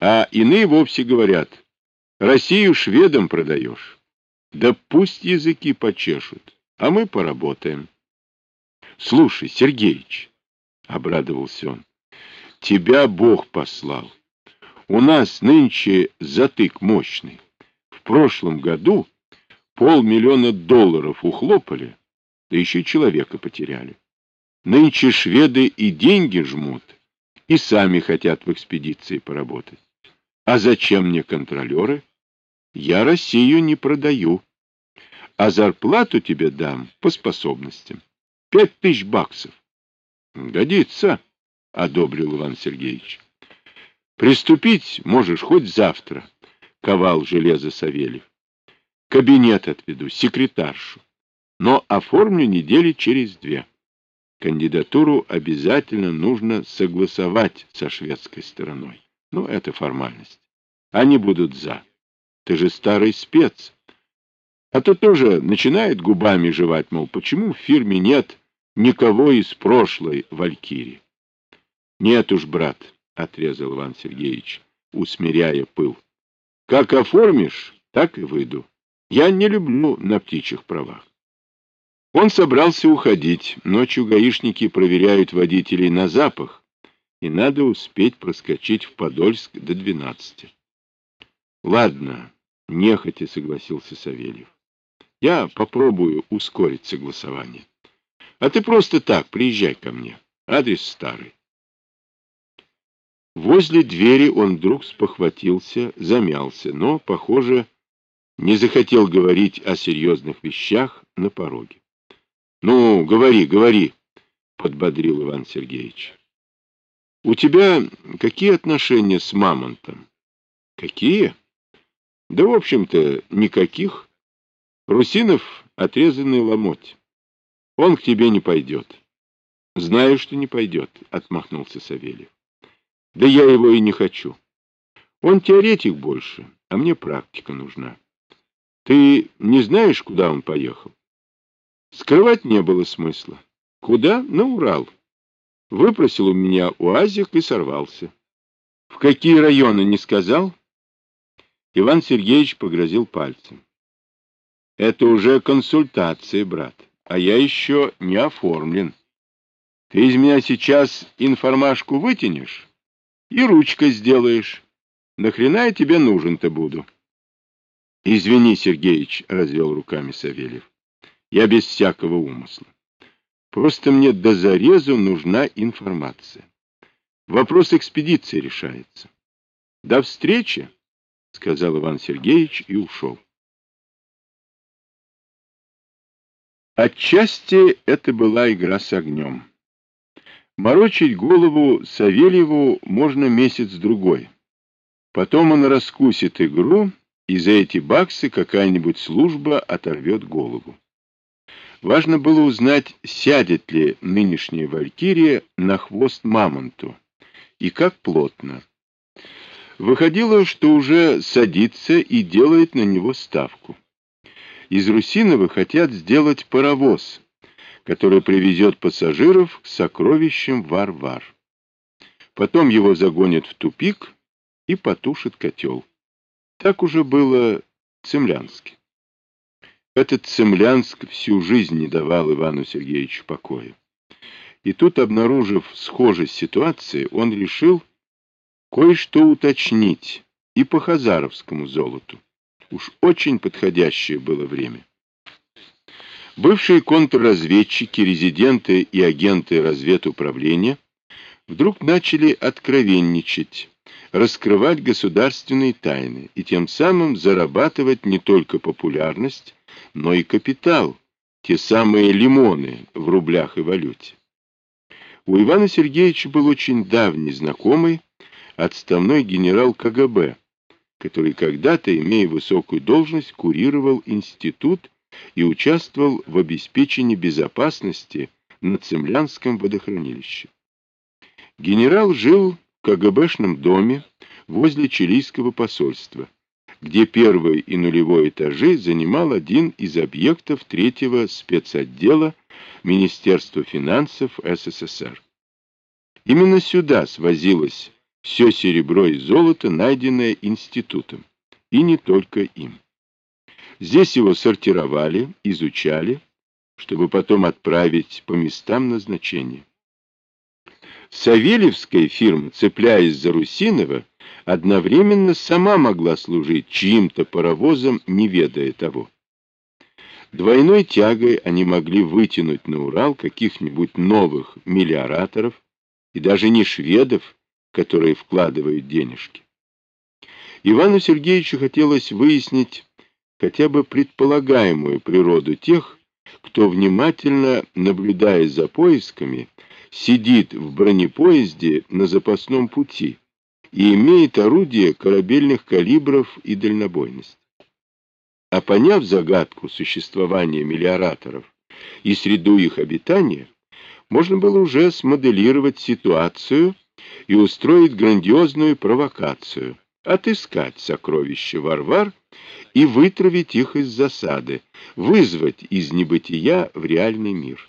А иные вовсе говорят, Россию шведам продаешь. Да пусть языки почешут, а мы поработаем. Слушай, Сергеич, — обрадовался он, — тебя Бог послал. У нас нынче затык мощный. В прошлом году полмиллиона долларов ухлопали, да еще человека потеряли. Нынче шведы и деньги жмут, и сами хотят в экспедиции поработать. А зачем мне контролеры? Я Россию не продаю. А зарплату тебе дам по способностям. Пять тысяч баксов. Годится, — одобрил Иван Сергеевич. Приступить можешь хоть завтра, — ковал железо Савельев. Кабинет отведу, секретаршу. Но оформлю недели через две. Кандидатуру обязательно нужно согласовать со шведской стороной. Ну, это формальность. Они будут за. Ты же старый спец. А то тоже начинает губами жевать, мол, почему в фирме нет никого из прошлой Валькирии? Нет уж, брат, — отрезал Иван Сергеевич, усмиряя пыл. Как оформишь, так и выйду. Я не люблю на птичьих правах. Он собрался уходить. Ночью гаишники проверяют водителей на запах, и надо успеть проскочить в Подольск до двенадцати. Ладно, нехотя согласился Савельев. Я попробую ускорить согласование. А ты просто так приезжай ко мне. Адрес старый. Возле двери он вдруг спохватился, замялся, но, похоже, не захотел говорить о серьезных вещах на пороге. — Ну, говори, говори, — подбодрил Иван Сергеевич. — У тебя какие отношения с Мамонтом? — Какие? — Да, в общем-то, никаких. Русинов — отрезанный ломоть. Он к тебе не пойдет. — Знаю, что не пойдет, — отмахнулся Савельев. — Да я его и не хочу. Он теоретик больше, а мне практика нужна. Ты не знаешь, куда он поехал? Скрывать не было смысла. Куда? На Урал. Выпросил у меня уазик и сорвался. В какие районы не сказал? Иван Сергеевич погрозил пальцем. Это уже консультация, брат, а я еще не оформлен. Ты из меня сейчас информашку вытянешь и ручкой сделаешь. Нахрена я тебе нужен-то буду? Извини, Сергеич, развел руками Савельев. Я без всякого умысла. Просто мне до зарезу нужна информация. Вопрос экспедиции решается. До встречи, сказал Иван Сергеевич и ушел. Отчасти это была игра с огнем. Морочить голову Савельеву можно месяц-другой. Потом он раскусит игру, и за эти баксы какая-нибудь служба оторвет голову. Важно было узнать, сядет ли нынешняя Валькирия на хвост мамонту, и как плотно. Выходило, что уже садится и делает на него ставку. Из Русинова хотят сделать паровоз, который привезет пассажиров к сокровищам Вар-Вар. Потом его загонят в тупик и потушит котел. Так уже было в Цемлянске. Этот Цемлянск всю жизнь не давал Ивану Сергеевичу покоя. И тут, обнаружив схожесть ситуации, он решил кое-что уточнить и по хазаровскому золоту. Уж очень подходящее было время. Бывшие контрразведчики, резиденты и агенты разведуправления вдруг начали откровенничать, раскрывать государственные тайны и тем самым зарабатывать не только популярность, но и капитал, те самые лимоны в рублях и валюте. У Ивана Сергеевича был очень давний знакомый, отставной генерал КГБ, который когда-то, имея высокую должность, курировал институт и участвовал в обеспечении безопасности на Цемлянском водохранилище. Генерал жил в КГБшном доме возле чилийского посольства где первый и нулевой этажи занимал один из объектов третьего спецотдела Министерства финансов СССР. Именно сюда свозилась все серебро и золото, найденное институтом, и не только им. Здесь его сортировали, изучали, чтобы потом отправить по местам назначения. Савельевская фирма, цепляясь за Русинова, одновременно сама могла служить чьим-то паровозом, не ведая того. Двойной тягой они могли вытянуть на Урал каких-нибудь новых миллиораторов и даже не шведов, которые вкладывают денежки. Ивану Сергеевичу хотелось выяснить хотя бы предполагаемую природу тех, кто, внимательно наблюдая за поисками, сидит в бронепоезде на запасном пути и имеет орудия корабельных калибров и дальнобойность. А поняв загадку существования мелиораторов и среду их обитания, можно было уже смоделировать ситуацию и устроить грандиозную провокацию, отыскать сокровища Варвар и вытравить их из засады, вызвать из небытия в реальный мир.